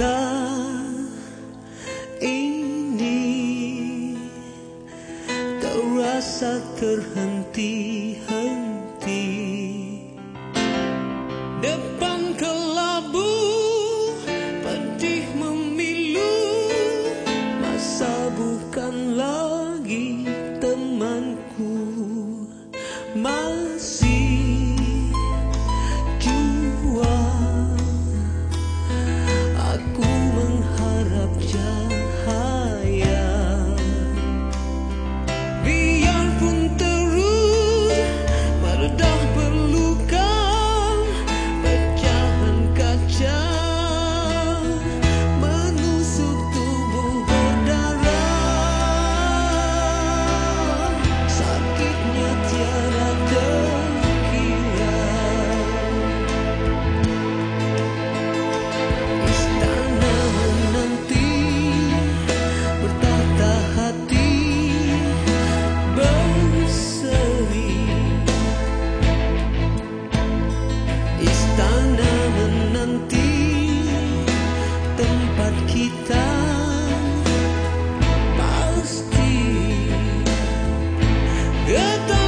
Bukankah ini tak rasa terhenti-henti Pasti getar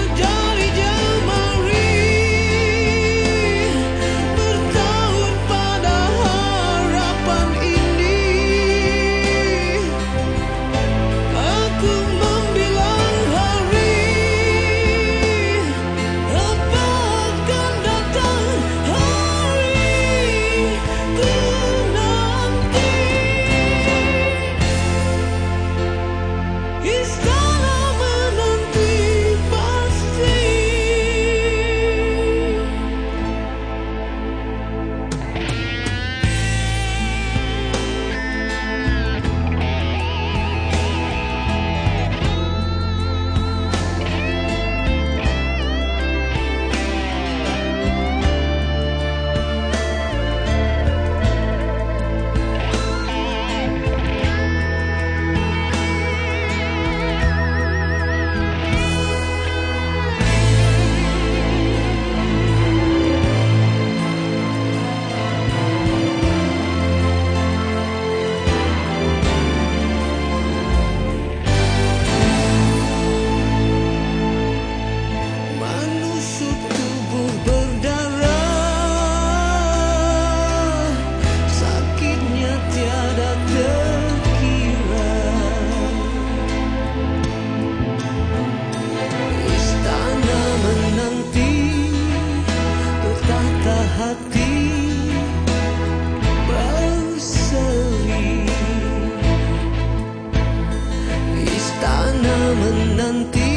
menanti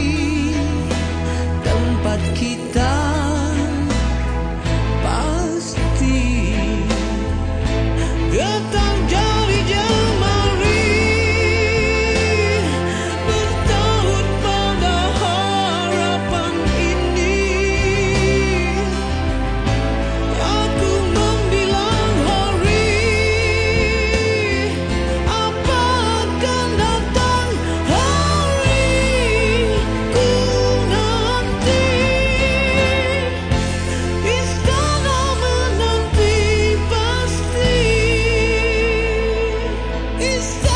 tempat kita Está